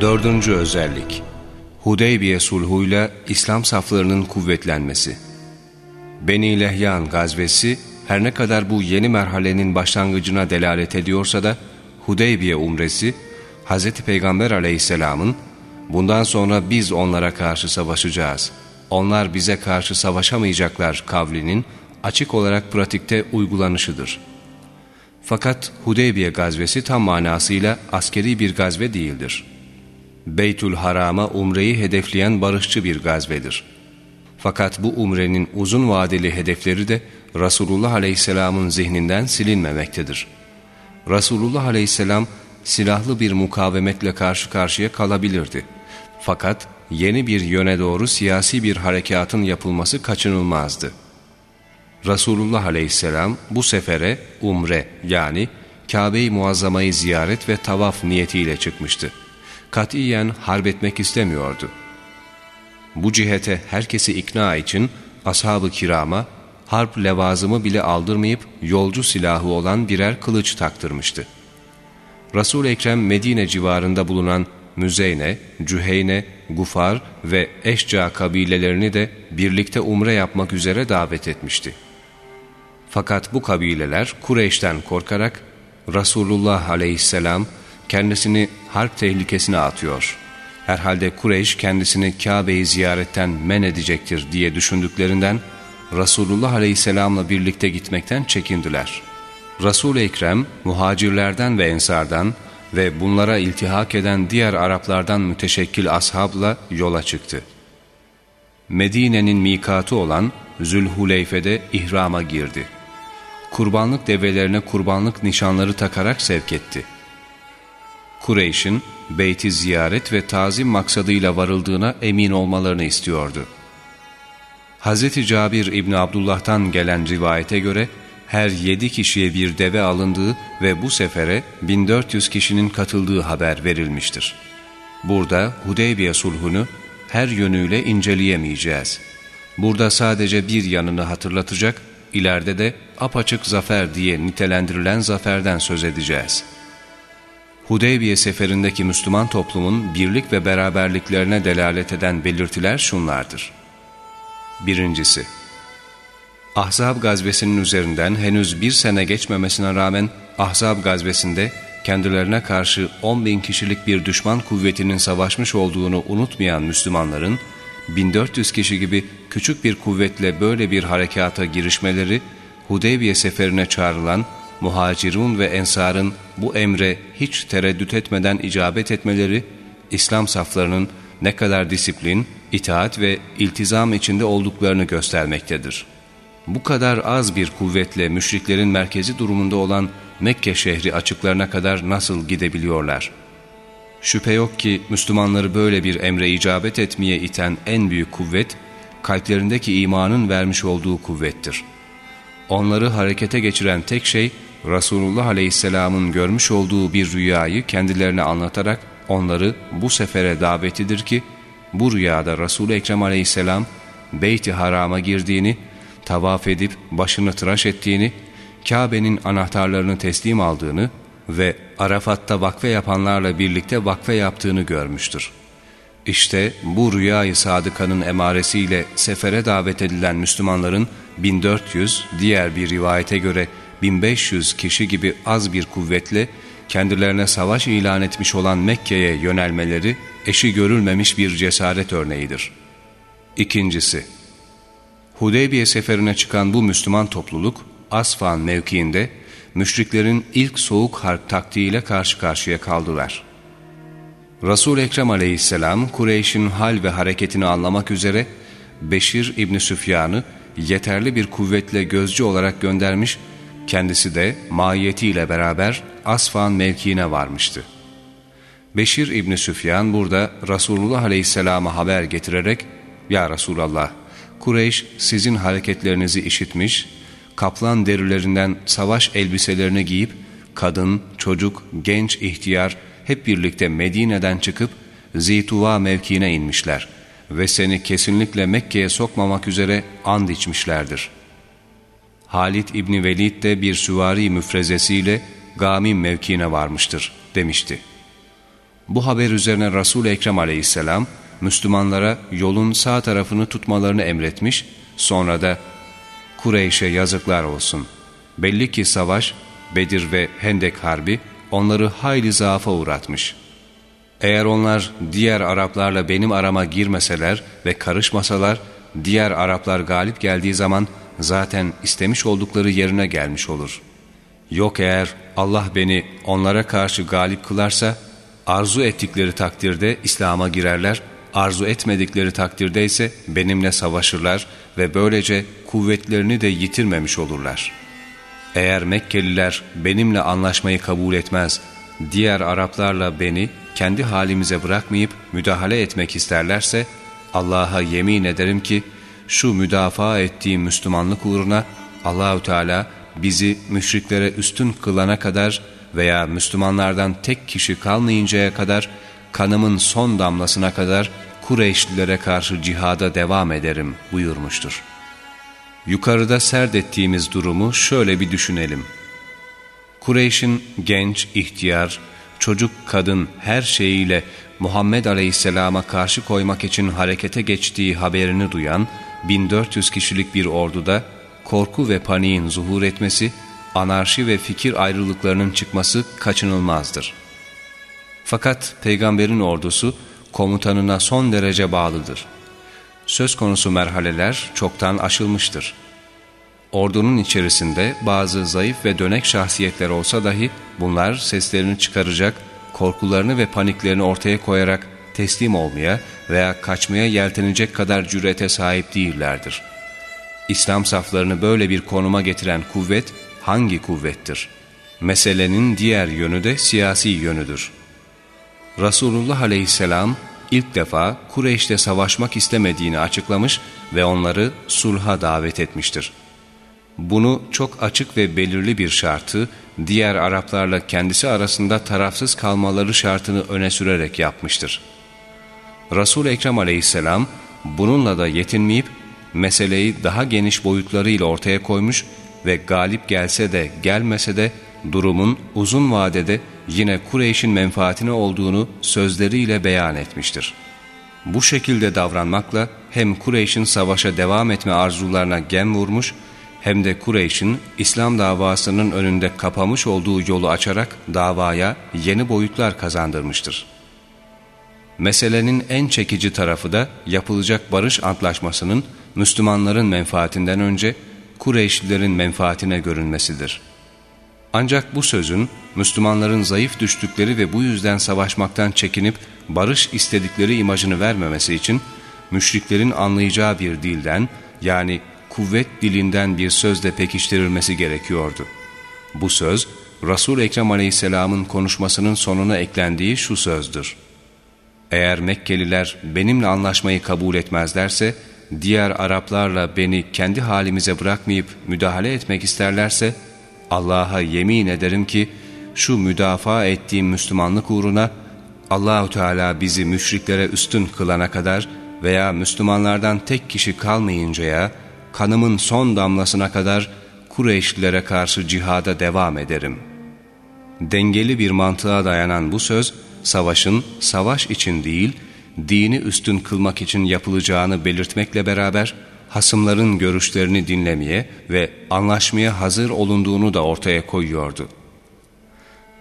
Dördüncü özellik Hudeybiye sulhuyla İslam saflarının kuvvetlenmesi Beni Lehyan gazvesi her ne kadar bu yeni merhalenin başlangıcına delalet ediyorsa da Hudeybiye umresi Hz. Peygamber aleyhisselamın bundan sonra biz onlara karşı savaşacağız, onlar bize karşı savaşamayacaklar kavlinin açık olarak pratikte uygulanışıdır. Fakat Hudeybiye gazvesi tam manasıyla askeri bir gazve değildir. Beytül Haram'a umreyi hedefleyen barışçı bir gazvedir. Fakat bu umrenin uzun vadeli hedefleri de Resulullah Aleyhisselam'ın zihninden silinmemektedir. Resulullah Aleyhisselam silahlı bir mukavemetle karşı karşıya kalabilirdi. Fakat yeni bir yöne doğru siyasi bir harekatın yapılması kaçınılmazdı. Resulullah Aleyhisselam bu sefere umre yani Kabe-i Muazzama'yı ziyaret ve tavaf niyetiyle çıkmıştı. Katiyen harp etmek istemiyordu. Bu cihete herkesi ikna için ashab-ı kirama harp levazımı bile aldırmayıp yolcu silahı olan birer kılıç taktırmıştı. Resul-i Ekrem Medine civarında bulunan Müzeyne, Cüheyne, Gufar ve Eşca kabilelerini de birlikte umre yapmak üzere davet etmişti. Fakat bu kabileler Kureyş'ten korkarak Resulullah aleyhisselam kendisini harp tehlikesine atıyor. Herhalde Kureyş kendisini Kabe'yi ziyaretten men edecektir diye düşündüklerinden Resulullah aleyhisselamla birlikte gitmekten çekindiler. Resul-i Ekrem muhacirlerden ve ensardan ve bunlara iltihak eden diğer Araplardan müteşekkil ashabla yola çıktı. Medine'nin mikatı olan Zülhuleyfe'de ihrama girdi. Kurbanlık develerine kurbanlık nişanları takarak sevk etti. Kureyş'in beyti ziyaret ve tazim maksadıyla varıldığına emin olmalarını istiyordu. Hz. Cabir İbni Abdullah'tan gelen rivayete göre her yedi kişiye bir deve alındığı ve bu sefere 1400 kişinin katıldığı haber verilmiştir. Burada Hudeybiye sulhunu her yönüyle inceleyemeyeceğiz. Burada sadece bir yanını hatırlatacak, ileride de apaçık zafer diye nitelendirilen zaferden söz edeceğiz. Hudeybiye seferindeki Müslüman toplumun birlik ve beraberliklerine delalet eden belirtiler şunlardır. Birincisi, Ahzab gazvesinin üzerinden henüz bir sene geçmemesine rağmen Ahzab gazvesinde kendilerine karşı 10 bin kişilik bir düşman kuvvetinin savaşmış olduğunu unutmayan Müslümanların 1400 kişi gibi küçük bir kuvvetle böyle bir harekata girişmeleri Hudeybiye seferine çağrılan muhacirun ve ensarın bu emre hiç tereddüt etmeden icabet etmeleri İslam saflarının ne kadar disiplin, itaat ve iltizam içinde olduklarını göstermektedir. Bu kadar az bir kuvvetle müşriklerin merkezi durumunda olan Mekke şehri açıklarına kadar nasıl gidebiliyorlar? Şüphe yok ki Müslümanları böyle bir emre icabet etmeye iten en büyük kuvvet, kalplerindeki imanın vermiş olduğu kuvvettir. Onları harekete geçiren tek şey, Resulullah Aleyhisselam'ın görmüş olduğu bir rüyayı kendilerine anlatarak onları bu sefere davetidir ki, bu rüyada Resul-i Ekrem Aleyhisselam, Beyt-i Haram'a girdiğini, tavaf edip başını tıraş ettiğini, Kabe'nin anahtarlarını teslim aldığını ve Arafat'ta vakfe yapanlarla birlikte vakfe yaptığını görmüştür. İşte bu rüyayı sadıkanın emaresiyle sefere davet edilen Müslümanların 1400, diğer bir rivayete göre 1500 kişi gibi az bir kuvvetle kendilerine savaş ilan etmiş olan Mekke'ye yönelmeleri eşi görülmemiş bir cesaret örneğidir. İkincisi, Hudeybiye seferine çıkan bu Müslüman topluluk Asfan mevkiinde müşriklerin ilk soğuk harp taktiğiyle karşı karşıya kaldılar. Resul Ekrem Aleyhisselam Kureyş'in hal ve hareketini anlamak üzere Beşir İbni Süfyan'ı yeterli bir kuvvetle gözcü olarak göndermiş, kendisi de mahiyetiyle beraber Asfan mevkiine varmıştı. Beşir İbni Süfyan burada Resulullah Aleyhisselam'a haber getirerek ''Ya Resulallah, Kureyş sizin hareketlerinizi işitmiş, kaplan derilerinden savaş elbiselerini giyip, kadın, çocuk, genç, ihtiyar hep birlikte Medine'den çıkıp Zeytuva mevkiine inmişler ve seni kesinlikle Mekke'ye sokmamak üzere and içmişlerdir. Halid İbni Velid de bir süvari müfrezesiyle Gamim mevkiine varmıştır demişti. Bu haber üzerine Resul-i Ekrem aleyhisselam Müslümanlara yolun sağ tarafını tutmalarını emretmiş, sonra da Kureyş'e yazıklar olsun. Belli ki savaş, Bedir ve Hendek Harbi onları hayli zaafa uğratmış. Eğer onlar diğer Araplarla benim arama girmeseler ve karışmasalar, diğer Araplar galip geldiği zaman zaten istemiş oldukları yerine gelmiş olur. Yok eğer Allah beni onlara karşı galip kılarsa, arzu ettikleri takdirde İslam'a girerler, arzu etmedikleri takdirde ise benimle savaşırlar ve böylece kuvvetlerini de yitirmemiş olurlar. Eğer Mekkeliler benimle anlaşmayı kabul etmez, diğer Araplarla beni kendi halimize bırakmayıp müdahale etmek isterlerse, Allah'a yemin ederim ki, şu müdafaa ettiğim Müslümanlık uğruna Allahü Teala bizi müşriklere üstün kılana kadar veya Müslümanlardan tek kişi kalmayıncaya kadar kanımın son damlasına kadar Kureyşlilere karşı cihada devam ederim buyurmuştur. Yukarıda serdettiğimiz durumu şöyle bir düşünelim. Kureyş'in genç, ihtiyar, çocuk, kadın her şeyiyle Muhammed Aleyhisselam'a karşı koymak için harekete geçtiği haberini duyan 1400 kişilik bir orduda korku ve paniğin zuhur etmesi, anarşi ve fikir ayrılıklarının çıkması kaçınılmazdır. Fakat peygamberin ordusu komutanına son derece bağlıdır. Söz konusu merhaleler çoktan aşılmıştır. Ordunun içerisinde bazı zayıf ve dönek şahsiyetler olsa dahi bunlar seslerini çıkaracak, korkularını ve paniklerini ortaya koyarak teslim olmaya veya kaçmaya yeltenecek kadar cürete sahip değillerdir. İslam saflarını böyle bir konuma getiren kuvvet hangi kuvvettir? Meselenin diğer yönü de siyasi yönüdür. Resulullah aleyhisselam ilk defa Kureyş'te savaşmak istemediğini açıklamış ve onları sulha davet etmiştir. Bunu çok açık ve belirli bir şartı, diğer Araplarla kendisi arasında tarafsız kalmaları şartını öne sürerek yapmıştır. Resul-i Ekrem aleyhisselam bununla da yetinmeyip meseleyi daha geniş boyutlarıyla ortaya koymuş ve galip gelse de gelmese de durumun uzun vadede yine Kureyş'in menfaatine olduğunu sözleriyle beyan etmiştir. Bu şekilde davranmakla hem Kureyş'in savaşa devam etme arzularına gem vurmuş hem de Kureyş'in İslam davasının önünde kapamış olduğu yolu açarak davaya yeni boyutlar kazandırmıştır. Meselenin en çekici tarafı da yapılacak barış antlaşmasının Müslümanların menfaatinden önce Kureyşlilerin menfaatine görünmesidir. Ancak bu sözün Müslümanların zayıf düştükleri ve bu yüzden savaşmaktan çekinip barış istedikleri imajını vermemesi için müşriklerin anlayacağı bir dilden yani kuvvet dilinden bir sözle pekiştirilmesi gerekiyordu. Bu söz Resul Ekrem Aleyhisselam'ın konuşmasının sonuna eklendiği şu sözdür. Eğer Mekkeliler benimle anlaşmayı kabul etmezlerse, diğer Araplarla beni kendi halimize bırakmayıp müdahale etmek isterlerse, Allah'a yemin ederim ki, şu müdafaa ettiğim Müslümanlık uğruna, Allahu Teala bizi müşriklere üstün kılana kadar veya Müslümanlardan tek kişi kalmayıncaya, kanımın son damlasına kadar Kureyşlilere karşı cihada devam ederim. Dengeli bir mantığa dayanan bu söz, savaşın savaş için değil, dini üstün kılmak için yapılacağını belirtmekle beraber, hasımların görüşlerini dinlemeye ve anlaşmaya hazır olunduğunu da ortaya koyuyordu.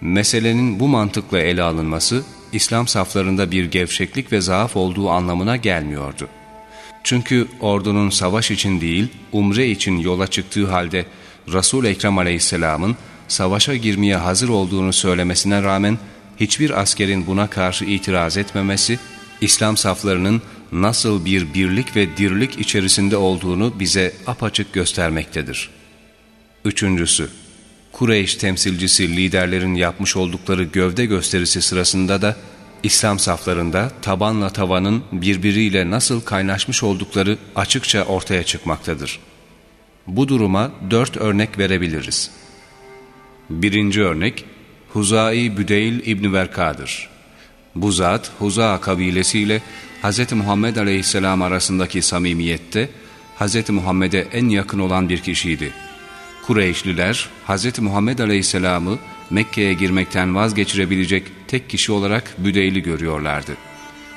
Meselenin bu mantıkla ele alınması, İslam saflarında bir gevşeklik ve zaaf olduğu anlamına gelmiyordu. Çünkü ordunun savaş için değil, umre için yola çıktığı halde Resul-i Ekrem aleyhisselamın savaşa girmeye hazır olduğunu söylemesine rağmen hiçbir askerin buna karşı itiraz etmemesi, İslam saflarının nasıl bir birlik ve dirlik içerisinde olduğunu bize apaçık göstermektedir. Üçüncüsü, Kureyş temsilcisi liderlerin yapmış oldukları gövde gösterisi sırasında da İslam saflarında tabanla tavanın birbiriyle nasıl kaynaşmış oldukları açıkça ortaya çıkmaktadır. Bu duruma dört örnek verebiliriz. Birinci örnek, Huzai Büdeyl İbni Verka'dır. Bu zat Huza kabilesiyle Hz. Muhammed Aleyhisselam arasındaki samimiyette Hz. Muhammed'e en yakın olan bir kişiydi. Kureyşliler Hz. Muhammed Aleyhisselam'ı Mekke'ye girmekten vazgeçirebilecek tek kişi olarak Büdeyl'i görüyorlardı.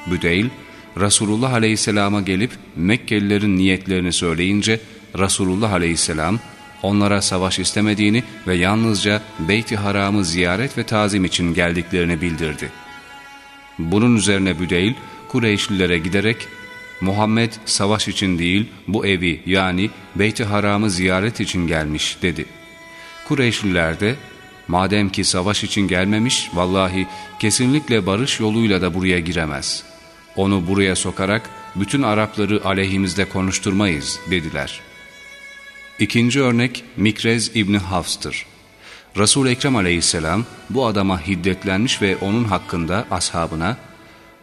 Büdeyl, Resulullah Aleyhisselam'a gelip Mekkelilerin niyetlerini söyleyince Resulullah Aleyhisselam onlara savaş istemediğini ve yalnızca Beyt-i Haram'ı ziyaret ve tazim için geldiklerini bildirdi. Bunun üzerine Büdeyl, Kureyşlilere giderek Muhammed savaş için değil bu evi yani Beyt-i Haram'ı ziyaret için gelmiş dedi. Kureyşliler de madem ki savaş için gelmemiş vallahi kesinlikle barış yoluyla da buraya giremez. Onu buraya sokarak bütün Arapları aleyhimizde konuşturmayız dediler. İkinci örnek Mikrez İbni Hafs'tır. Resul-i Ekrem aleyhisselam bu adama hiddetlenmiş ve onun hakkında ashabına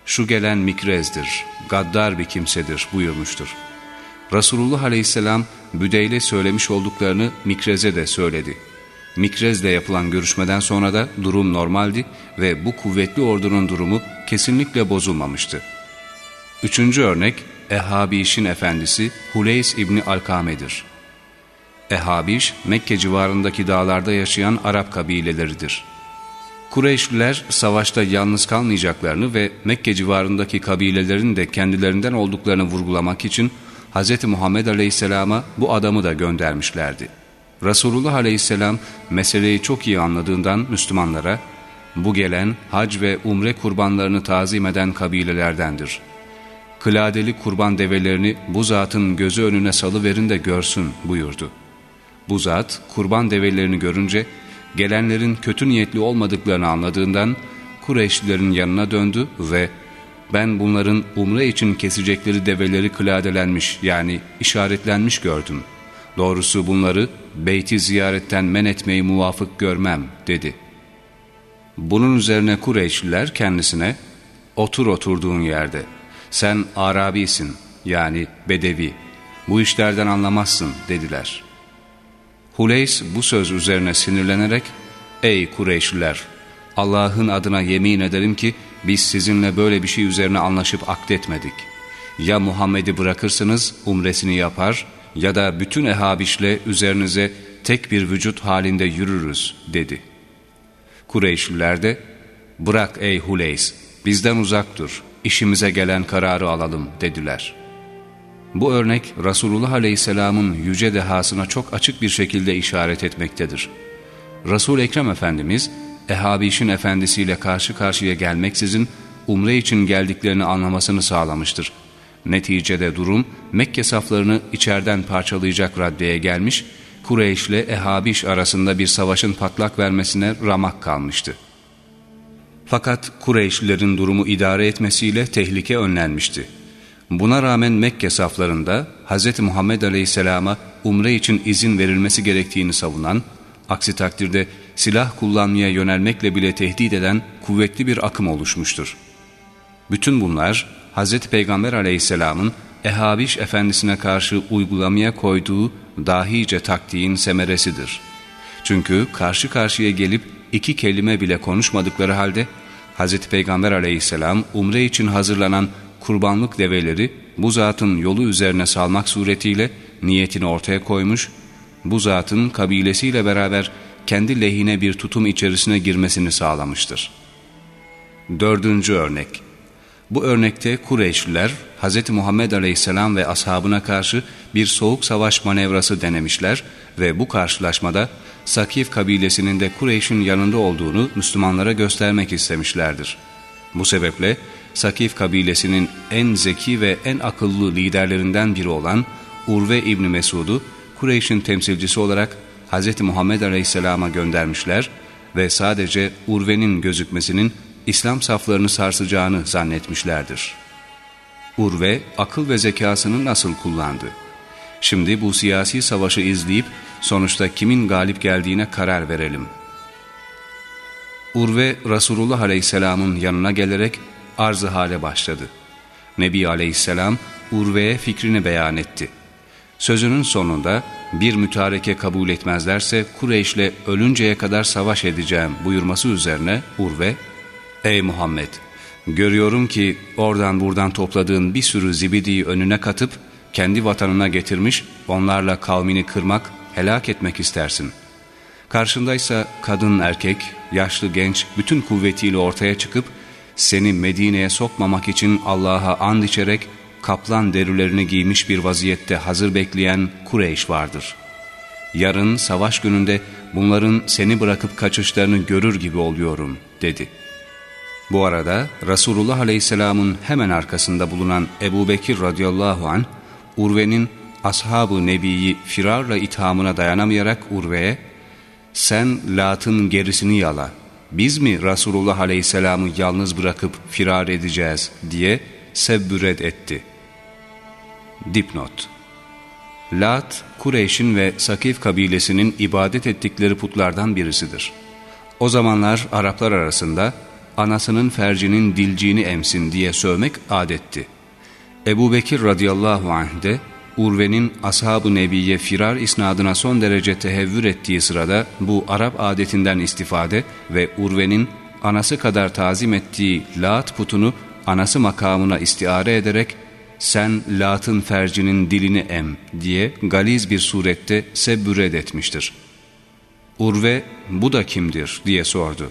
şu gelen Mikrez'dir, gaddar bir kimsedir buyurmuştur. Resulullah aleyhisselam Büdeyle söylemiş olduklarını Mikrez'e de söyledi. Mikrez'le yapılan görüşmeden sonra da durum normaldi ve bu kuvvetli ordunun durumu kesinlikle bozulmamıştı. Üçüncü örnek Ehabiş'in efendisi Huleys İbni Alkame'dir. Ehabiş, Mekke civarındaki dağlarda yaşayan Arap kabileleridir. Kureyşliler savaşta yalnız kalmayacaklarını ve Mekke civarındaki kabilelerin de kendilerinden olduklarını vurgulamak için Hz. Muhammed Aleyhisselam'a bu adamı da göndermişlerdi. Resulullah Aleyhisselam meseleyi çok iyi anladığından Müslümanlara bu gelen hac ve umre kurbanlarını tazim eden kabilelerdendir. Kıladeli kurban develerini bu zatın gözü önüne salıverin de görsün buyurdu. Bu zat kurban develerini görünce gelenlerin kötü niyetli olmadıklarını anladığından Kureyşlilerin yanına döndü ve ben bunların umre için kesecekleri develeri kıladelenmiş yani işaretlenmiş gördüm. Doğrusu bunları beyti ziyaretten men etmeyi muvafık görmem dedi. Bunun üzerine Kureyşliler kendisine otur oturduğun yerde sen Arabisin yani Bedevi bu işlerden anlamazsın dediler.'' Huleys bu söz üzerine sinirlenerek ''Ey Kureyşliler! Allah'ın adına yemin ederim ki biz sizinle böyle bir şey üzerine anlaşıp akdetmedik. Ya Muhammed'i bırakırsınız umresini yapar ya da bütün ehabişle üzerinize tek bir vücut halinde yürürüz.'' dedi. Kureyşliler de ''Bırak ey Huleys, bizden uzak dur, işimize gelen kararı alalım.'' dediler.'' Bu örnek Resulullah Aleyhisselam'ın yüce dehasına çok açık bir şekilde işaret etmektedir. Resul Ekrem Efendimiz, Ehabiş'in efendisiyle karşı karşıya gelmeksizin umre için geldiklerini anlamasını sağlamıştır. Neticede durum Mekke saflarını içeriden parçalayacak raddeye gelmiş, Kureyş ile Ehabiş arasında bir savaşın patlak vermesine ramak kalmıştı. Fakat Kureyşlilerin durumu idare etmesiyle tehlike önlenmişti. Buna rağmen Mekke saflarında Hz. Muhammed Aleyhisselam'a umre için izin verilmesi gerektiğini savunan, aksi takdirde silah kullanmaya yönelmekle bile tehdit eden kuvvetli bir akım oluşmuştur. Bütün bunlar Hz. Peygamber Aleyhisselam'ın Ehabiş Efendisi'ne karşı uygulamaya koyduğu dahice taktiğin semeresidir. Çünkü karşı karşıya gelip iki kelime bile konuşmadıkları halde Hz. Peygamber aleyhisselam umre için hazırlanan kurbanlık develeri bu zatın yolu üzerine salmak suretiyle niyetini ortaya koymuş, bu zatın kabilesiyle beraber kendi lehine bir tutum içerisine girmesini sağlamıştır. Dördüncü örnek Bu örnekte Kureyşliler Hz. Muhammed Aleyhisselam ve ashabına karşı bir soğuk savaş manevrası denemişler ve bu karşılaşmada Sakif kabilesinin de Kureyş'in yanında olduğunu Müslümanlara göstermek istemişlerdir. Bu sebeple Sakif kabilesinin en zeki ve en akıllı liderlerinden biri olan Urve İbni Mesud'u Kureyş'in temsilcisi olarak Hz. Muhammed Aleyhisselam'a göndermişler ve sadece Urve'nin gözükmesinin İslam saflarını sarsacağını zannetmişlerdir. Urve akıl ve zekasını nasıl kullandı? Şimdi bu siyasi savaşı izleyip sonuçta kimin galip geldiğine karar verelim. Urve Resulullah Aleyhisselam'ın yanına gelerek arzı hale başladı. Nebi Aleyhisselam Urve'ye fikrini beyan etti. Sözünün sonunda bir mütareke kabul etmezlerse Kureyş'le ölünceye kadar savaş edeceğim buyurması üzerine Urve, Ey Muhammed! Görüyorum ki oradan buradan topladığın bir sürü zibidiyi önüne katıp kendi vatanına getirmiş, onlarla kavmini kırmak, helak etmek istersin. Karşındaysa kadın erkek, yaşlı genç bütün kuvvetiyle ortaya çıkıp seni Medine'ye sokmamak için Allah'a and içerek kaplan derilerini giymiş bir vaziyette hazır bekleyen Kureyş vardır. Yarın savaş gününde bunların seni bırakıp kaçışlarını görür gibi oluyorum dedi. Bu arada Resulullah Aleyhisselam'ın hemen arkasında bulunan Ebu Bekir radıyallahu anh, Urve'nin Ashab-ı Nebi'yi firarla ithamına dayanamayarak Urve'ye, sen Lat'ın gerisini yala, biz mi Resulullah Aleyhisselam'ı yalnız bırakıp firar edeceğiz diye sebbüret etti. Dipnot Lat, Kureyş'in ve Sakif kabilesinin ibadet ettikleri putlardan birisidir. O zamanlar Araplar arasında anasının fercinin dilciğini emsin diye sövmek adetti. Ebu Bekir radıyallahu anh de Urve'nin ashab-ı nebiye firar isnadına son derece tehevvür ettiği sırada bu Arap adetinden istifade ve Urve'nin anası kadar tazim ettiği Lat putunu anası makamına istiare ederek sen Lat'ın fercinin dilini em diye galiz bir surette sebbüred etmiştir. Urve bu da kimdir diye sordu.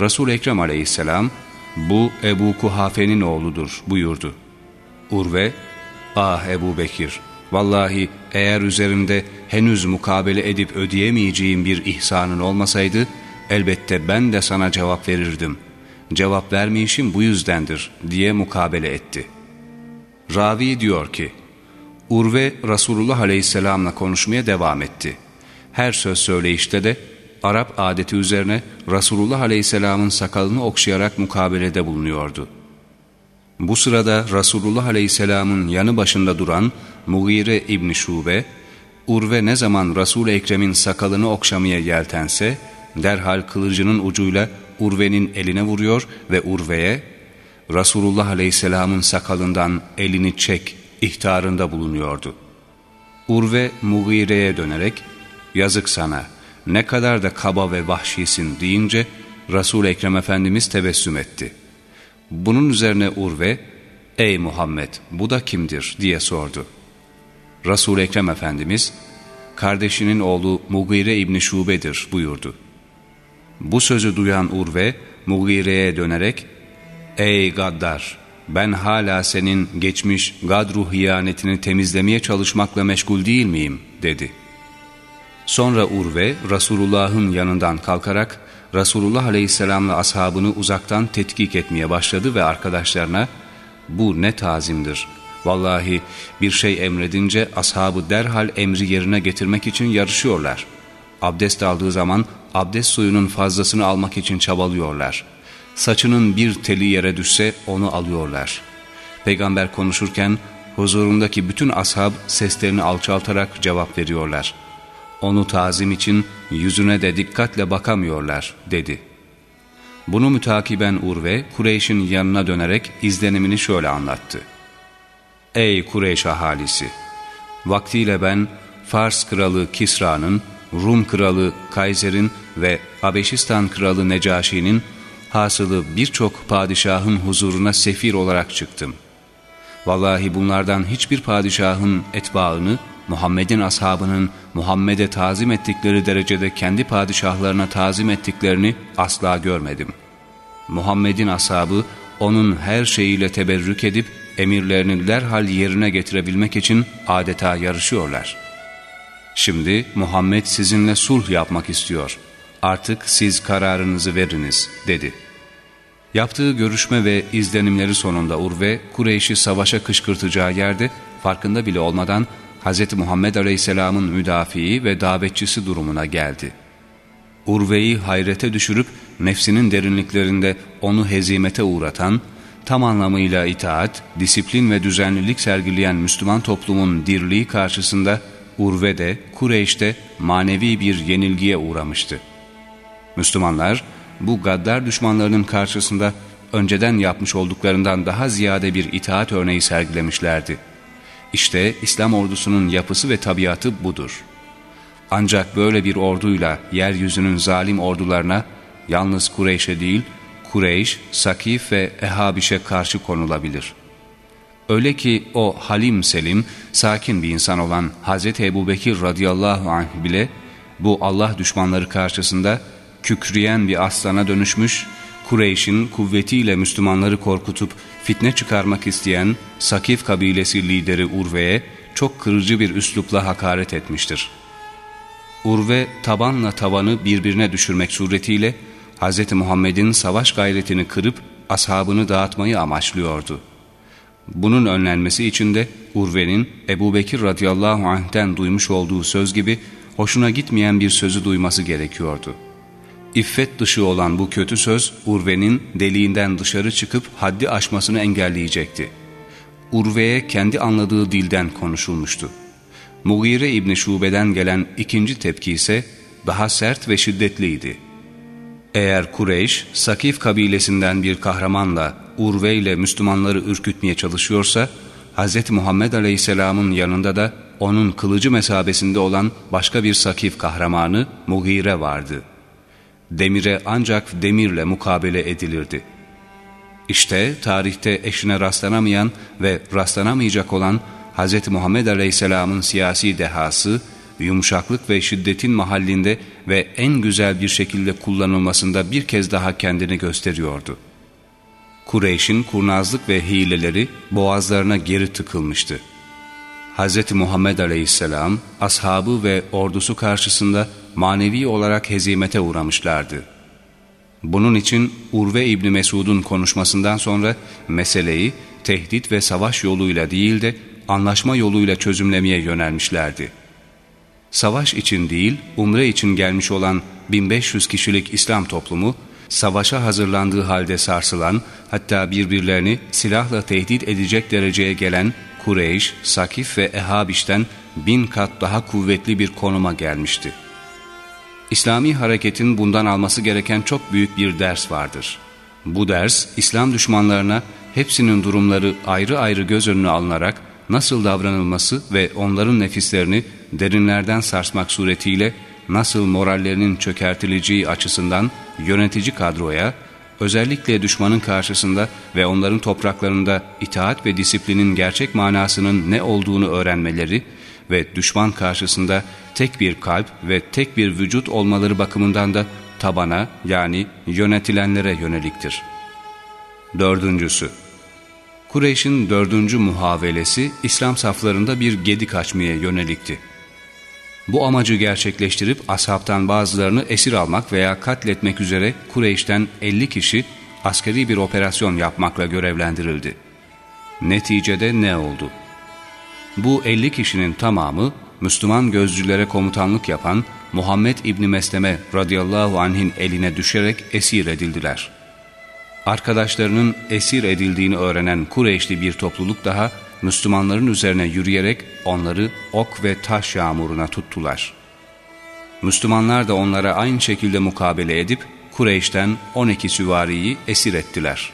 Resul Ekrem aleyhisselam bu Ebu Kuhafe'nin oğludur buyurdu. Urve, ah Ebu Bekir, vallahi eğer üzerimde henüz mukabele edip ödeyemeyeceğim bir ihsanın olmasaydı, elbette ben de sana cevap verirdim. Cevap vermeyişim bu yüzdendir diye mukabele etti. Ravi diyor ki, Urve Resulullah Aleyhisselam'la konuşmaya devam etti. Her söz söyleyişte de Arap adeti üzerine Resulullah Aleyhisselam'ın sakalını okşayarak mukabelede bulunuyordu. Bu sırada Resulullah Aleyhisselam'ın yanı başında duran Mughire İbni Şube, Urve ne zaman Resul-i Ekrem'in sakalını okşamaya yeltense, derhal kılıcının ucuyla Urve'nin eline vuruyor ve Urve'ye, Resulullah Aleyhisselam'ın sakalından elini çek ihtarında bulunuyordu. Urve Mughire'ye dönerek, yazık sana, ne kadar da kaba ve vahşisin deyince, resul Ekrem Efendimiz tebessüm etti. Bunun üzerine Urve, ''Ey Muhammed bu da kimdir?'' diye sordu. resul Ekrem Efendimiz, kardeşinin oğlu Mugire İbni Şube'dir buyurdu. Bu sözü duyan Urve, Mugire'ye dönerek, ''Ey gaddar, ben hala senin geçmiş gadru hiyanetini temizlemeye çalışmakla meşgul değil miyim?'' dedi. Sonra Urve, Resulullah'ın yanından kalkarak, Resulullah Aleyhisselam'la ashabını uzaktan tetkik etmeye başladı ve arkadaşlarına bu ne tazimdir. Vallahi bir şey emredince ashabı derhal emri yerine getirmek için yarışıyorlar. Abdest aldığı zaman abdest suyunun fazlasını almak için çabalıyorlar. Saçının bir teli yere düşse onu alıyorlar. Peygamber konuşurken huzurundaki bütün ashab seslerini alçaltarak cevap veriyorlar.'' Onu tazim için yüzüne de dikkatle bakamıyorlar dedi. Bunu mütakiben Urve Kureyş'in yanına dönerek izlenimini şöyle anlattı. Ey Kureyş ahalisi! Vaktiyle ben Fars kralı Kisra'nın, Rum kralı Kayser'in ve Habeşistan kralı Necaşi'nin hasılı birçok padişahın huzuruna sefir olarak çıktım. Vallahi bunlardan hiçbir padişahın etbaını Muhammed'in ashabının Muhammed'e tazim ettikleri derecede kendi padişahlarına tazim ettiklerini asla görmedim. Muhammed'in ashabı onun her şeyiyle teberrük edip emirlerini derhal yerine getirebilmek için adeta yarışıyorlar. Şimdi Muhammed sizinle sulh yapmak istiyor. Artık siz kararınızı veriniz dedi. Yaptığı görüşme ve izlenimleri sonunda Urve, Kureyş'i savaşa kışkırtacağı yerde farkında bile olmadan Hz. Muhammed Aleyhisselam'ın müdafii ve davetçisi durumuna geldi. Urve'yi hayrete düşürüp nefsinin derinliklerinde onu hezimete uğratan, tam anlamıyla itaat, disiplin ve düzenlilik sergileyen Müslüman toplumun dirliği karşısında Urve'de, Kureyş'te manevi bir yenilgiye uğramıştı. Müslümanlar bu gaddar düşmanlarının karşısında önceden yapmış olduklarından daha ziyade bir itaat örneği sergilemişlerdi. İşte İslam ordusunun yapısı ve tabiatı budur. Ancak böyle bir orduyla yeryüzünün zalim ordularına yalnız Kureyş'e değil, Kureyş, Sakif ve Ehabiş'e karşı konulabilir. Öyle ki o halim selim, sakin bir insan olan Hz. Ebu Bekir radıyallahu anh bile bu Allah düşmanları karşısında kükreyen bir aslana dönüşmüş, Kureyş'in kuvvetiyle Müslümanları korkutup fitne çıkarmak isteyen Sakif kabilesi lideri Urve'ye çok kırıcı bir üslupla hakaret etmiştir. Urve tabanla tavanı birbirine düşürmek suretiyle Hz. Muhammed'in savaş gayretini kırıp ashabını dağıtmayı amaçlıyordu. Bunun önlenmesi için de Urve'nin Ebu Bekir radıyallahu anh'ten duymuş olduğu söz gibi hoşuna gitmeyen bir sözü duyması gerekiyordu. İffet dışı olan bu kötü söz Urve'nin deliğinden dışarı çıkıp haddi aşmasını engelleyecekti. Urve'ye kendi anladığı dilden konuşulmuştu. Mugire İbni Şube'den gelen ikinci tepki ise daha sert ve şiddetliydi. Eğer Kureyş, Sakif kabilesinden bir kahramanla Urve ile Müslümanları ürkütmeye çalışıyorsa, Hz. Muhammed Aleyhisselam'ın yanında da onun kılıcı mesabesinde olan başka bir Sakif kahramanı Mugire vardı. Demire ancak demirle mukabele edilirdi. İşte tarihte eşine rastlanamayan ve rastlanamayacak olan Hz. Muhammed Aleyhisselam'ın siyasi dehası, yumuşaklık ve şiddetin mahallinde ve en güzel bir şekilde kullanılmasında bir kez daha kendini gösteriyordu. Kureyş'in kurnazlık ve hileleri boğazlarına geri tıkılmıştı. Hz. Muhammed Aleyhisselam, ashabı ve ordusu karşısında manevi olarak hezimete uğramışlardı. Bunun için Urve İbni Mesud'un konuşmasından sonra meseleyi tehdit ve savaş yoluyla değil de anlaşma yoluyla çözümlemeye yönelmişlerdi. Savaş için değil, umre için gelmiş olan 1500 kişilik İslam toplumu, savaşa hazırlandığı halde sarsılan, hatta birbirlerini silahla tehdit edecek dereceye gelen Kureyş, Sakif ve Ehabiş'ten bin kat daha kuvvetli bir konuma gelmişti. İslami hareketin bundan alması gereken çok büyük bir ders vardır. Bu ders, İslam düşmanlarına hepsinin durumları ayrı ayrı göz önüne alınarak nasıl davranılması ve onların nefislerini derinlerden sarsmak suretiyle nasıl morallerinin çökertileceği açısından yönetici kadroya, özellikle düşmanın karşısında ve onların topraklarında itaat ve disiplinin gerçek manasının ne olduğunu öğrenmeleri ve düşman karşısında tek bir kalp ve tek bir vücut olmaları bakımından da tabana yani yönetilenlere yöneliktir. Dördüncüsü Kureyş'in dördüncü muhavelesi İslam saflarında bir gedik açmaya yönelikti. Bu amacı gerçekleştirip ashabtan bazılarını esir almak veya katletmek üzere Kureyş'ten 50 kişi askeri bir operasyon yapmakla görevlendirildi. Neticede ne oldu? Bu 50 kişinin tamamı Müslüman gözcülere komutanlık yapan Muhammed İbni Mesleme radıyallahu anh'in eline düşerek esir edildiler. Arkadaşlarının esir edildiğini öğrenen Kureyşli bir topluluk daha Müslümanların üzerine yürüyerek onları ok ve taş yağmuruna tuttular. Müslümanlar da onlara aynı şekilde mukabele edip Kureyş'ten 12 süvariyi esir ettiler.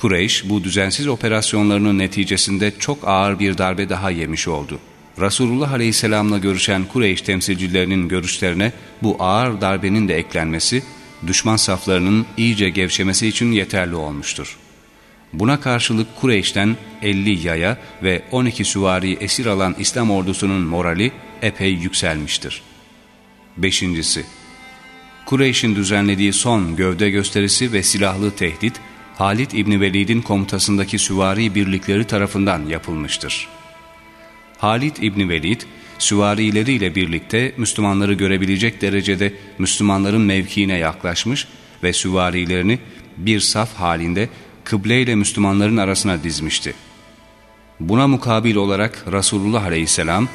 Kureyş bu düzensiz operasyonlarının neticesinde çok ağır bir darbe daha yemiş oldu. Resulullah Aleyhisselam'la görüşen Kureyş temsilcilerinin görüşlerine bu ağır darbenin de eklenmesi, düşman saflarının iyice gevşemesi için yeterli olmuştur. Buna karşılık Kureyş'ten 50 yaya ve 12 süvari esir alan İslam ordusunun morali epey yükselmiştir. Beşincisi, Kureyş'in düzenlediği son gövde gösterisi ve silahlı tehdit, Halid İbni Velid'in komutasındaki süvari birlikleri tarafından yapılmıştır. Halid İbni Velid, süvarileriyle birlikte Müslümanları görebilecek derecede Müslümanların mevkiine yaklaşmış ve süvarilerini bir saf halinde kıble ile Müslümanların arasına dizmişti. Buna mukabil olarak Resulullah Aleyhisselam,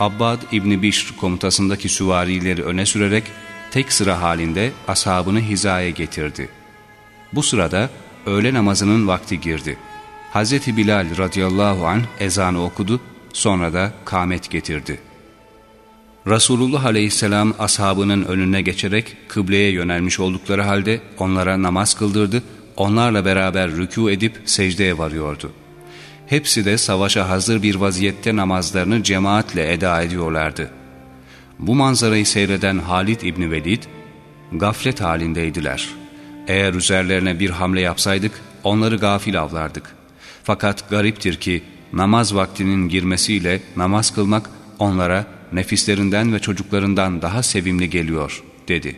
Abbad İbni Bişr komutasındaki süvarileri öne sürerek tek sıra halinde ashabını hizaya getirdi. Bu sırada öğle namazının vakti girdi. Hz. Bilal radıyallahu anh ezanı okudu, sonra da kâmet getirdi. Resulullah aleyhisselam ashabının önüne geçerek kıbleye yönelmiş oldukları halde onlara namaz kıldırdı onlarla beraber rükû edip secdeye varıyordu. Hepsi de savaşa hazır bir vaziyette namazlarını cemaatle eda ediyorlardı. Bu manzarayı seyreden Halid İbni Velid, gaflet halindeydiler. Eğer üzerlerine bir hamle yapsaydık, onları gafil avlardık. Fakat gariptir ki namaz vaktinin girmesiyle namaz kılmak onlara nefislerinden ve çocuklarından daha sevimli geliyor dedi.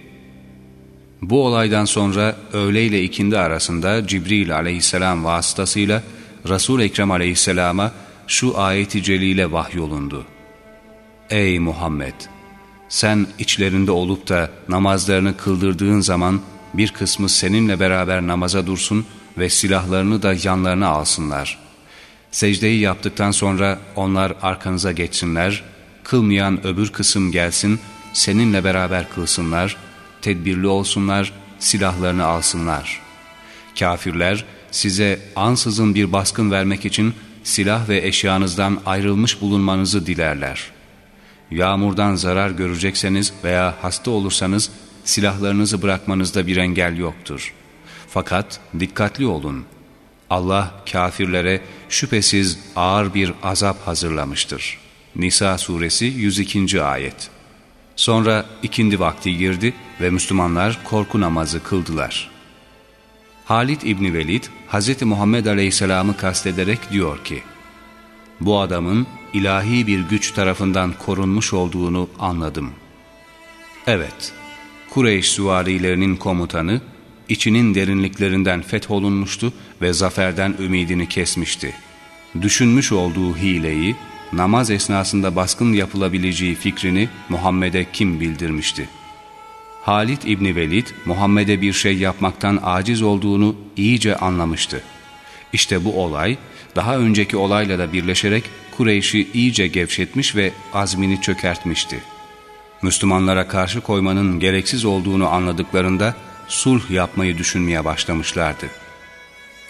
Bu olaydan sonra öğle ile ikindi arasında Cibril aleyhisselam vasıtasıyla Resul Ekrem aleyhisselama şu ayeti celile vahyolundu. Ey Muhammed! Sen içlerinde olup da namazlarını kıldırdığın zaman bir kısmı seninle beraber namaza dursun ve silahlarını da yanlarına alsınlar. Secdeyi yaptıktan sonra onlar arkanıza geçsinler, kılmayan öbür kısım gelsin, seninle beraber kılsınlar, tedbirli olsunlar, silahlarını alsınlar. Kafirler size ansızın bir baskın vermek için silah ve eşyanızdan ayrılmış bulunmanızı dilerler. Yağmurdan zarar görecekseniz veya hasta olursanız silahlarınızı bırakmanızda bir engel yoktur. Fakat dikkatli olun. Allah kafirlere şüphesiz ağır bir azap hazırlamıştır. Nisa suresi 102. ayet Sonra ikindi vakti girdi ve Müslümanlar korku namazı kıldılar. Halid İbni Velid, Hz. Muhammed Aleyhisselam'ı kastederek diyor ki, Bu adamın ilahi bir güç tarafından korunmuş olduğunu anladım. Evet, Kureyş süvarilerinin komutanı, içinin derinliklerinden fetholunmuştu ve zaferden ümidini kesmişti. Düşünmüş olduğu hileyi, namaz esnasında baskın yapılabileceği fikrini Muhammed'e kim bildirmişti? Halid İbni Velid, Muhammed'e bir şey yapmaktan aciz olduğunu iyice anlamıştı. İşte bu olay, daha önceki olayla da birleşerek Kureyş'i iyice gevşetmiş ve azmini çökertmişti. Müslümanlara karşı koymanın gereksiz olduğunu anladıklarında sulh yapmayı düşünmeye başlamışlardı.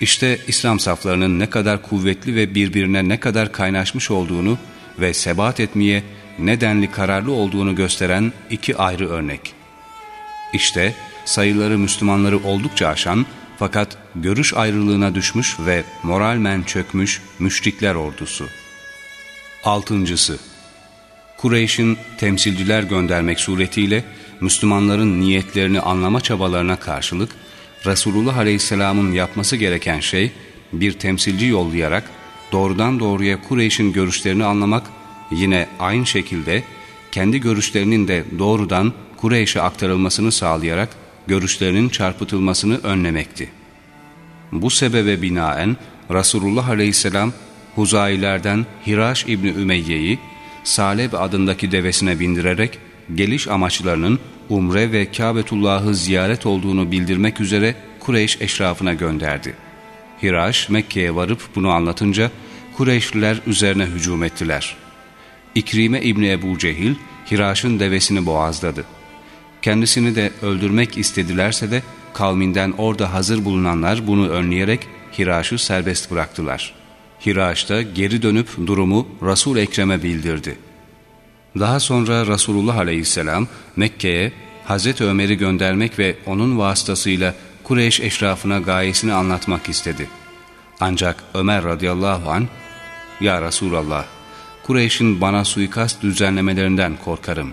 İşte İslam saflarının ne kadar kuvvetli ve birbirine ne kadar kaynaşmış olduğunu ve sebat etmeye nedenli kararlı olduğunu gösteren iki ayrı örnek. İşte sayıları Müslümanları oldukça aşan fakat görüş ayrılığına düşmüş ve moralmen çökmüş müşrikler ordusu. Altıncısı Kureyş'in temsilciler göndermek suretiyle Müslümanların niyetlerini anlama çabalarına karşılık Resulullah Aleyhisselam'ın yapması gereken şey bir temsilci yollayarak doğrudan doğruya Kureyş'in görüşlerini anlamak yine aynı şekilde kendi görüşlerinin de doğrudan Kureyş'e aktarılmasını sağlayarak görüşlerinin çarpıtılmasını önlemekti. Bu sebebe binaen Resulullah Aleyhisselam Huzailerden Hiraş İbni Ümeyye'yi Saleb adındaki devesine bindirerek geliş amaçlarının Umre ve Kâbetullah'ı ziyaret olduğunu bildirmek üzere Kureyş eşrafına gönderdi. Hiraş Mekke'ye varıp bunu anlatınca Kureyşliler üzerine hücum ettiler. İkrime İbni Ebu Cehil Hiraş'ın devesini boğazladı. Kendisini de öldürmek istedilerse de kavminden orada hazır bulunanlar bunu önleyerek Hiraş'ı serbest bıraktılar. Hiraş da geri dönüp durumu Resul Ekrem'e bildirdi. Daha sonra Resulullah Aleyhisselam Mekke'ye Hazreti Ömer'i göndermek ve onun vasıtasıyla Kureyş eşrafına gayesini anlatmak istedi. Ancak Ömer radıyallahu an ''Ya Resulallah, Kureyş'in bana suikast düzenlemelerinden korkarım.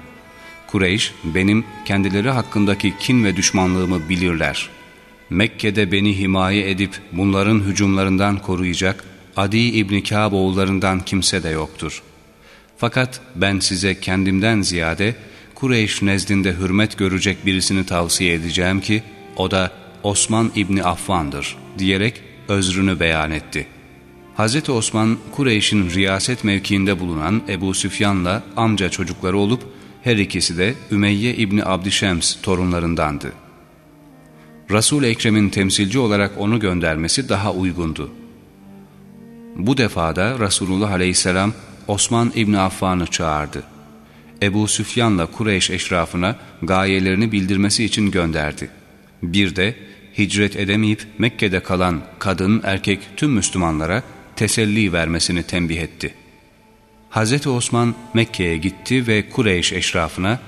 Kureyş benim kendileri hakkındaki kin ve düşmanlığımı bilirler. Mekke'de beni himaye edip bunların hücumlarından koruyacak Adi İbni Kâb oğullarından kimse de yoktur.'' Fakat ben size kendimden ziyade Kureyş nezdinde hürmet görecek birisini tavsiye edeceğim ki o da Osman İbni Affan'dır diyerek özrünü beyan etti. Hz. Osman Kureyş'in riyaset mevkiinde bulunan Ebu Süfyan'la amca çocukları olup her ikisi de Ümeyye İbni Abdişems torunlarındandı. Resul-i Ekrem'in temsilci olarak onu göndermesi daha uygundu. Bu defada Resulullah Aleyhisselam Osman İbni Affan'ı çağırdı. Ebu Süfyan'la Kureyş eşrafına gayelerini bildirmesi için gönderdi. Bir de hicret edemeyip Mekke'de kalan kadın erkek tüm Müslümanlara teselli vermesini tembih etti. Hz. Osman Mekke'ye gitti ve Kureyş eşrafına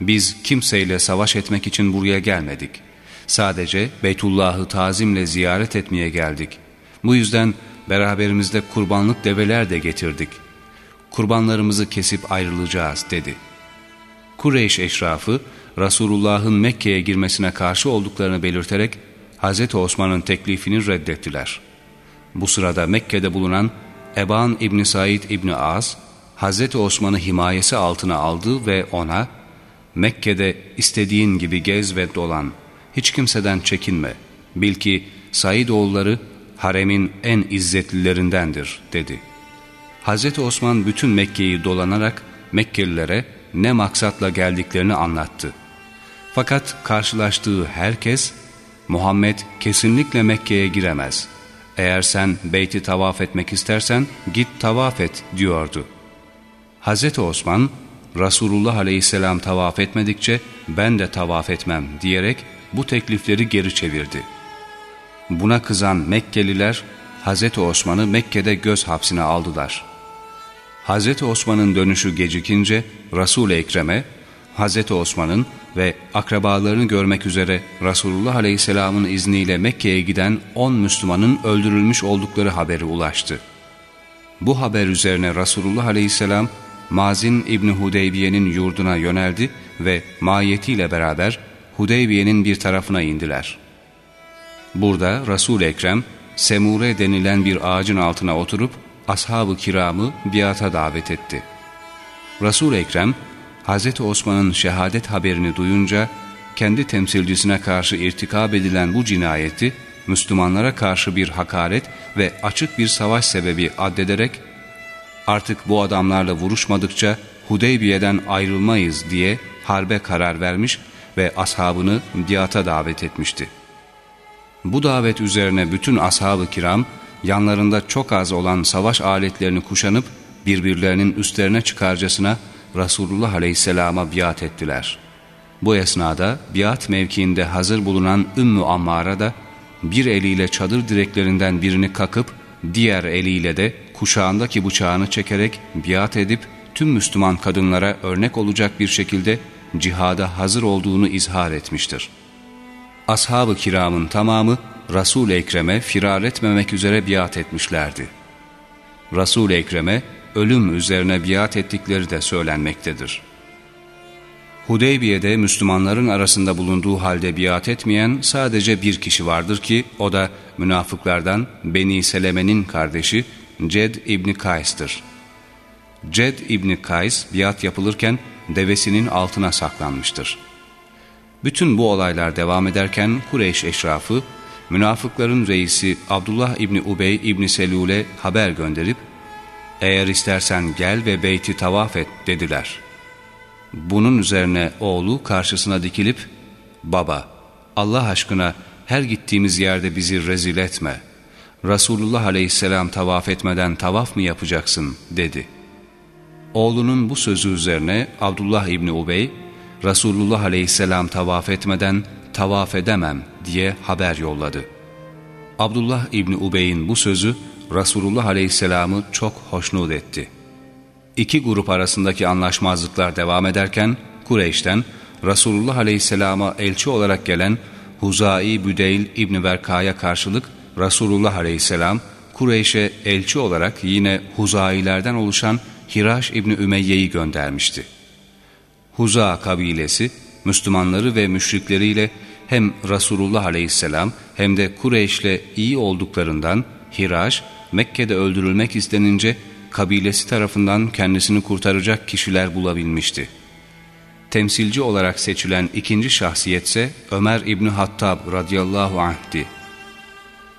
biz kimseyle savaş etmek için buraya gelmedik. Sadece Beytullah'ı tazimle ziyaret etmeye geldik. Bu yüzden beraberimizde kurbanlık develer de getirdik kurbanlarımızı kesip ayrılacağız dedi. Kureyş eşrafı Resulullah'ın Mekke'ye girmesine karşı olduklarını belirterek Hz. Osman'ın teklifini reddettiler. Bu sırada Mekke'de bulunan Eban İbni Said İbni Az, Hazreti Osman'ı himayesi altına aldı ve ona, Mekke'de istediğin gibi gez ve dolan, hiç kimseden çekinme, bil ki Said oğulları haremin en izzetlilerindendir dedi. Hazreti Osman bütün Mekke'yi dolanarak Mekkelilere ne maksatla geldiklerini anlattı. Fakat karşılaştığı herkes, Muhammed kesinlikle Mekke'ye giremez. Eğer sen beyti tavaf etmek istersen git tavaf et diyordu. Hz. Osman, Resulullah aleyhisselam tavaf etmedikçe ben de tavaf etmem diyerek bu teklifleri geri çevirdi. Buna kızan Mekkeliler Hz. Osman'ı Mekke'de göz hapsine aldılar. Hz. Osman'ın dönüşü gecikince Resul-i Ekrem'e Hz. Osman'ın ve akrabalarını görmek üzere Resulullah Aleyhisselam'ın izniyle Mekke'ye giden 10 Müslümanın öldürülmüş oldukları haberi ulaştı. Bu haber üzerine Resulullah Aleyhisselam Mazin İbni Hudeybiye'nin yurduna yöneldi ve mahiyetiyle beraber Hudeybiye'nin bir tarafına indiler. Burada Resul-i Ekrem Semure denilen bir ağacın altına oturup ashab-ı kiramı biata davet etti. Resul-i Ekrem Hz. Osman'ın şehadet haberini duyunca kendi temsilcisine karşı irtikab edilen bu cinayeti Müslümanlara karşı bir hakaret ve açık bir savaş sebebi addederek artık bu adamlarla vuruşmadıkça Hudeybiye'den ayrılmayız diye harbe karar vermiş ve ashabını biata davet etmişti. Bu davet üzerine bütün ashab-ı kiram yanlarında çok az olan savaş aletlerini kuşanıp birbirlerinin üstlerine çıkarcasına Resulullah Aleyhisselam'a biat ettiler. Bu esnada biat mevkiinde hazır bulunan Ümmü Ammar'a da bir eliyle çadır direklerinden birini kakıp diğer eliyle de kuşağındaki bıçağını çekerek biat edip tüm Müslüman kadınlara örnek olacak bir şekilde cihada hazır olduğunu izhar etmiştir. Ashab-ı kiramın tamamı Resul-i Ekrem'e firar etmemek üzere biat etmişlerdi. Resul-i Ekrem'e ölüm üzerine biat ettikleri de söylenmektedir. Hudeybiye'de Müslümanların arasında bulunduğu halde biat etmeyen sadece bir kişi vardır ki o da münafıklardan Beni Seleme'nin kardeşi Ced İbni Kays'tır. Ced İbni Kays biat yapılırken devesinin altına saklanmıştır. Bütün bu olaylar devam ederken Kureyş eşrafı münafıkların reisi Abdullah İbni Ubey İbni Selul'e haber gönderip eğer istersen gel ve beyti tavaf et dediler. Bunun üzerine oğlu karşısına dikilip baba Allah aşkına her gittiğimiz yerde bizi rezil etme. Resulullah aleyhisselam tavaf etmeden tavaf mı yapacaksın dedi. Oğlunun bu sözü üzerine Abdullah İbni Ubey Resulullah aleyhisselam tavaf etmeden tavaf edemem diye haber yolladı. Abdullah İbni Ubey'in bu sözü Resulullah Aleyhisselam'ı çok hoşnut etti. İki grup arasındaki anlaşmazlıklar devam ederken Kureyş'ten Resulullah Aleyhisselam'a elçi olarak gelen Huzai Büdeyl İbni Verka'ya karşılık Resulullah Aleyhisselam Kureyş'e elçi olarak yine Huzailerden oluşan Hiraş İbni Ümeyye'yi göndermişti. Huza kabilesi Müslümanları ve müşrikleriyle hem Resulullah Aleyhisselam hem de Kureyş'le iyi olduklarından Hiraş Mekke'de öldürülmek istenince kabilesi tarafından kendisini kurtaracak kişiler bulabilmişti. Temsilci olarak seçilen ikinci şahsiyetse Ömer İbni Hattab radıyallahu anh'ti.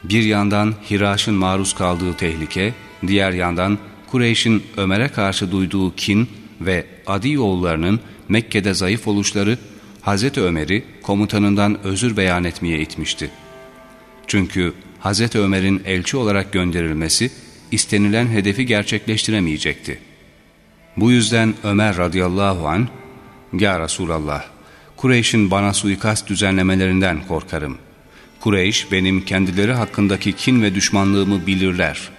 Bir yandan Hiraş'ın maruz kaldığı tehlike, diğer yandan Kureyş'in Ömer'e karşı duyduğu kin ve Adi oğullarının Mekke'de zayıf oluşları Hazreti Ömer'i komutanından özür beyan etmeye itmişti. Çünkü Hazreti Ömer'in elçi olarak gönderilmesi istenilen hedefi gerçekleştiremeyecekti. Bu yüzden Ömer radıyallahu an ''Ya Resulallah, Kureyş'in bana suikast düzenlemelerinden korkarım. Kureyş benim kendileri hakkındaki kin ve düşmanlığımı bilirler.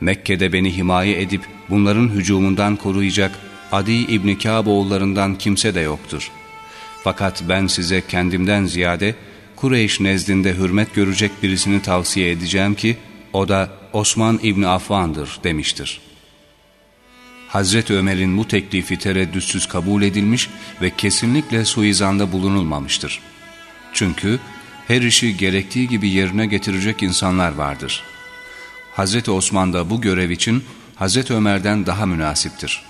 Mekke'de beni himaye edip bunların hücumundan koruyacak Adi İbni Kâb oğullarından kimse de yoktur. Fakat ben size kendimden ziyade Kureyş nezdinde hürmet görecek birisini tavsiye edeceğim ki o da Osman İbni Affan'dır demiştir. Hazreti Ömer'in bu teklifi tereddütsüz kabul edilmiş ve kesinlikle suizanda bulunulmamıştır. Çünkü her işi gerektiği gibi yerine getirecek insanlar vardır. Hazreti Osman da bu görev için Hazreti Ömer'den daha münasiptir.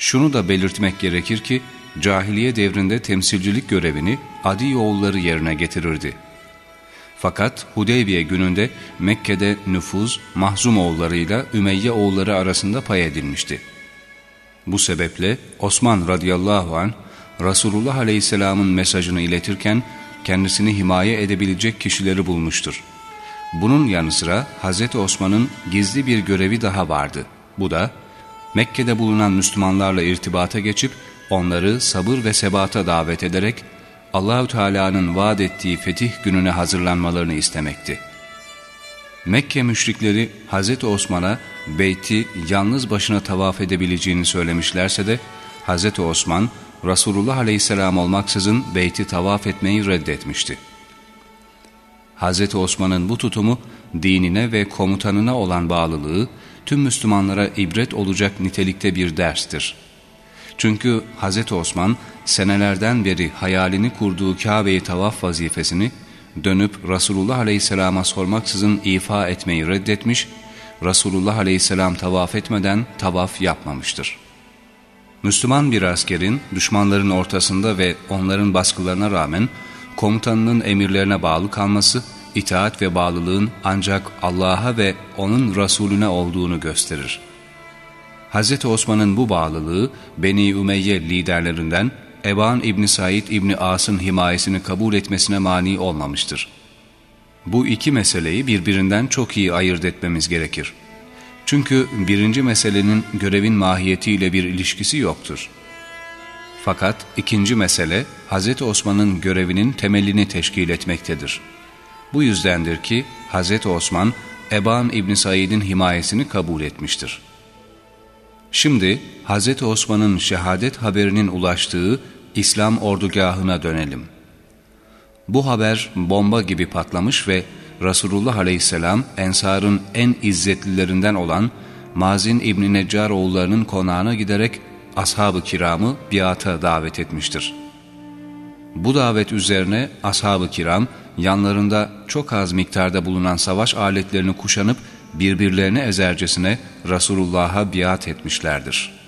Şunu da belirtmek gerekir ki, cahiliye devrinde temsilcilik görevini Adi oğulları yerine getirirdi. Fakat Hudeybiye gününde Mekke'de nüfuz Mahzum oğullarıyla Ümeyye oğulları arasında pay edilmişti. Bu sebeple Osman radıyallahu anh Resulullah aleyhisselamın mesajını iletirken kendisini himaye edebilecek kişileri bulmuştur. Bunun yanı sıra Hz. Osman'ın gizli bir görevi daha vardı. Bu da Mekke'de bulunan Müslümanlarla irtibata geçip onları sabır ve sebata davet ederek Allahü Teala'nın vaat ettiği fetih gününe hazırlanmalarını istemekti. Mekke müşrikleri Hz. Osman'a beyti yalnız başına tavaf edebileceğini söylemişlerse de Hz. Osman Resulullah Aleyhisselam olmaksızın beyti tavaf etmeyi reddetmişti. Hz. Osman'ın bu tutumu dinine ve komutanına olan bağlılığı tüm Müslümanlara ibret olacak nitelikte bir derstir. Çünkü Hz. Osman senelerden beri hayalini kurduğu Kabe'yi tavaf vazifesini dönüp Resulullah Aleyhisselam'a sormaksızın ifa etmeyi reddetmiş, Resulullah Aleyhisselam tavaf etmeden tavaf yapmamıştır. Müslüman bir askerin düşmanların ortasında ve onların baskılarına rağmen komutanının emirlerine bağlı kalması, itaat ve bağlılığın ancak Allah'a ve O'nun Resulüne olduğunu gösterir. Hz. Osman'ın bu bağlılığı Beni Ümeyye liderlerinden Eban İbni Said İbni As'ın himayesini kabul etmesine mani olmamıştır. Bu iki meseleyi birbirinden çok iyi ayırt etmemiz gerekir. Çünkü birinci meselenin görevin mahiyetiyle bir ilişkisi yoktur. Fakat ikinci mesele Hz. Osman'ın görevinin temelini teşkil etmektedir. Bu yüzdendir ki Hz. Osman Eban İbni Said'in himayesini kabul etmiştir. Şimdi Hz. Osman'ın şehadet haberinin ulaştığı İslam ordugahına dönelim. Bu haber bomba gibi patlamış ve Resulullah Aleyhisselam Ensar'ın en izzetlilerinden olan Mazin İbni Neccar oğullarının konağına giderek ashab-ı kiramı biata davet etmiştir. Bu davet üzerine ashab-ı kiram yanlarında çok az miktarda bulunan savaş aletlerini kuşanıp birbirlerine ezercesine Resulullah'a biat etmişlerdir.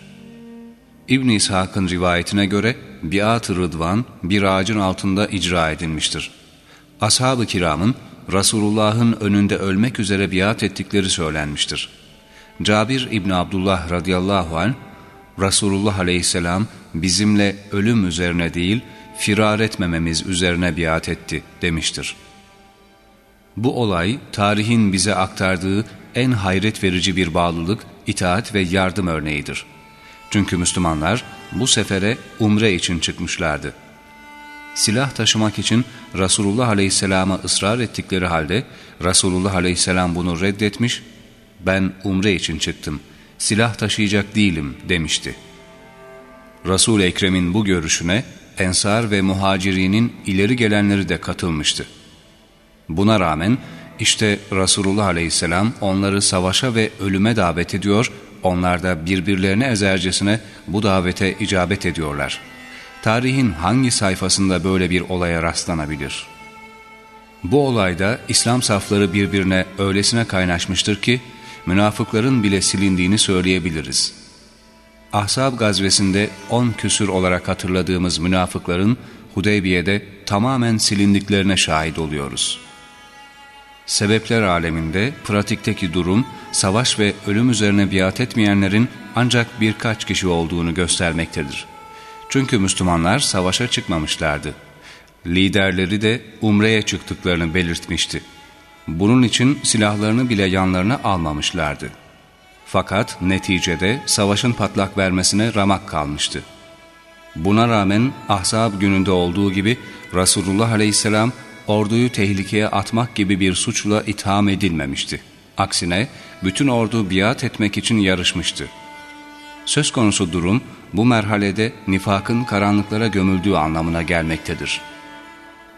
İbn İshak'ın rivayetine göre biat-ı rıdvan bir ağacın altında icra edilmiştir. Ashab-ı kiramın Resulullah'ın önünde ölmek üzere biat ettikleri söylenmiştir. Cabir İbni Abdullah radıyallahu anh, Resulullah aleyhisselam bizimle ölüm üzerine değil, firar etmememiz üzerine biat etti demiştir. Bu olay tarihin bize aktardığı en hayret verici bir bağlılık, itaat ve yardım örneğidir. Çünkü Müslümanlar bu sefere umre için çıkmışlardı. Silah taşımak için Resulullah Aleyhisselam'a ısrar ettikleri halde Resulullah Aleyhisselam bunu reddetmiş, ben umre için çıktım, silah taşıyacak değilim demişti. Resul-i Ekrem'in bu görüşüne Ensar ve Muhaciri'nin ileri gelenleri de katılmıştı. Buna rağmen işte Resulullah Aleyhisselam onları savaşa ve ölüme davet ediyor, onlar da birbirlerine ezercesine bu davete icabet ediyorlar. Tarihin hangi sayfasında böyle bir olaya rastlanabilir? Bu olayda İslam safları birbirine öylesine kaynaşmıştır ki, münafıkların bile silindiğini söyleyebiliriz. Ahzab gazvesinde on küsür olarak hatırladığımız münafıkların Hudeybiye'de tamamen silindiklerine şahit oluyoruz. Sebepler aleminde pratikteki durum, savaş ve ölüm üzerine biat etmeyenlerin ancak birkaç kişi olduğunu göstermektedir. Çünkü Müslümanlar savaşa çıkmamışlardı. Liderleri de umreye çıktıklarını belirtmişti. Bunun için silahlarını bile yanlarına almamışlardı. Fakat neticede savaşın patlak vermesine ramak kalmıştı. Buna rağmen Ahzab gününde olduğu gibi Resulullah Aleyhisselam orduyu tehlikeye atmak gibi bir suçla itham edilmemişti. Aksine bütün ordu biat etmek için yarışmıştı. Söz konusu durum bu merhalede nifakın karanlıklara gömüldüğü anlamına gelmektedir.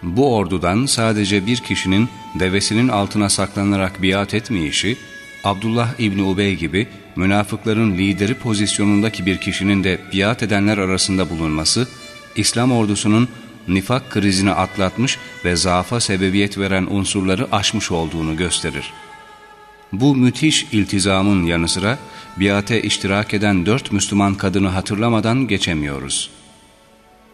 Bu ordudan sadece bir kişinin devesinin altına saklanarak biat etmeyişi, Abdullah İbni Ubey gibi münafıkların lideri pozisyonundaki bir kişinin de biat edenler arasında bulunması, İslam ordusunun nifak krizini atlatmış ve zaafa sebebiyet veren unsurları aşmış olduğunu gösterir. Bu müthiş iltizamın yanı sıra biate iştirak eden dört Müslüman kadını hatırlamadan geçemiyoruz.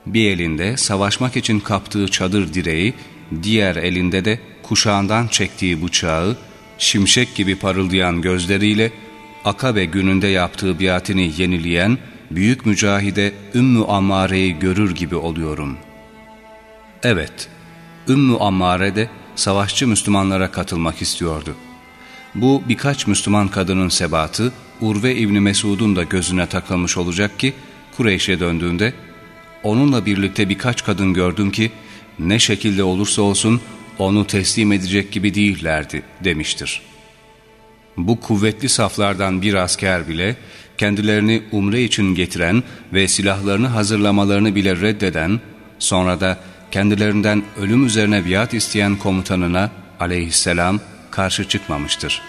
Bir elinde savaşmak için kaptığı çadır direği, diğer elinde de kuşağından çektiği bıçağı, şimşek gibi parıldayan gözleriyle Akabe gününde yaptığı biatini yenileyen büyük mücahide Ümmü Ammare'yi görür gibi oluyorum. Evet, Ümmü Ammare de savaşçı Müslümanlara katılmak istiyordu. Bu birkaç Müslüman kadının sebatı Urve İbni Mesud'un da gözüne takılmış olacak ki Kureyş'e döndüğünde onunla birlikte birkaç kadın gördüm ki ne şekilde olursa olsun onu teslim edecek gibi değillerdi demiştir. Bu kuvvetli saflardan bir asker bile kendilerini umre için getiren ve silahlarını hazırlamalarını bile reddeden, sonra da kendilerinden ölüm üzerine biat isteyen komutanına aleyhisselam karşı çıkmamıştır.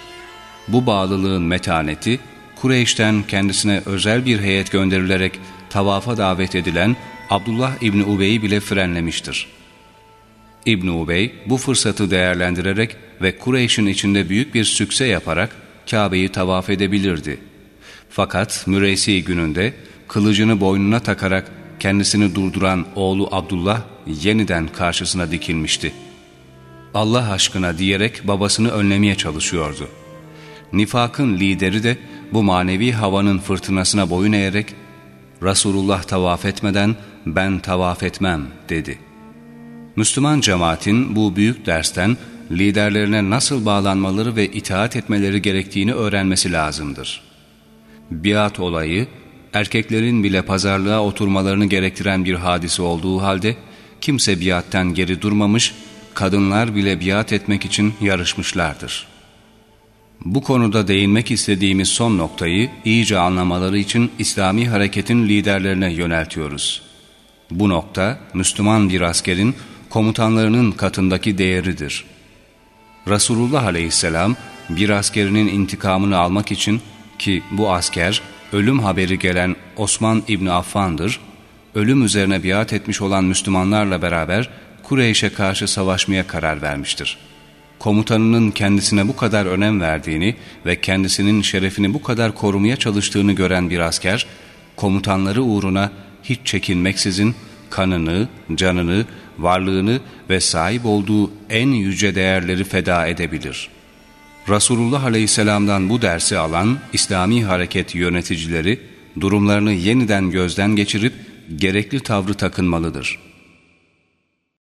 Bu bağlılığın metaneti, Kureyş'ten kendisine özel bir heyet gönderilerek tavafa davet edilen Abdullah İbni Ubey'i bile frenlemiştir. İbn Ubey bu fırsatı değerlendirerek ve Kureyş'in içinde büyük bir sükse yaparak Kabe'yi tavaf edebilirdi. Fakat Müreysi gününde kılıcını boynuna takarak kendisini durduran oğlu Abdullah yeniden karşısına dikilmişti. Allah aşkına diyerek babasını önlemeye çalışıyordu. Nifakın lideri de bu manevi havanın fırtınasına boyun eğerek Resulullah tavaf etmeden ben tavaf etmem dedi. Müslüman cemaatin bu büyük dersten liderlerine nasıl bağlanmaları ve itaat etmeleri gerektiğini öğrenmesi lazımdır. Biat olayı, erkeklerin bile pazarlığa oturmalarını gerektiren bir hadise olduğu halde, kimse biatten geri durmamış, kadınlar bile biat etmek için yarışmışlardır. Bu konuda değinmek istediğimiz son noktayı iyice anlamaları için İslami hareketin liderlerine yöneltiyoruz. Bu nokta, Müslüman bir askerin komutanlarının katındaki değeridir. Resulullah aleyhisselam bir askerinin intikamını almak için ki bu asker ölüm haberi gelen Osman İbni Affan'dır, ölüm üzerine biat etmiş olan Müslümanlarla beraber Kureyş'e karşı savaşmaya karar vermiştir. Komutanının kendisine bu kadar önem verdiğini ve kendisinin şerefini bu kadar korumaya çalıştığını gören bir asker, komutanları uğruna hiç çekinmeksizin kanını, canını, varlığını ve sahip olduğu en yüce değerleri feda edebilir. Resulullah Aleyhisselam'dan bu dersi alan İslami hareket yöneticileri durumlarını yeniden gözden geçirip gerekli tavrı takınmalıdır.''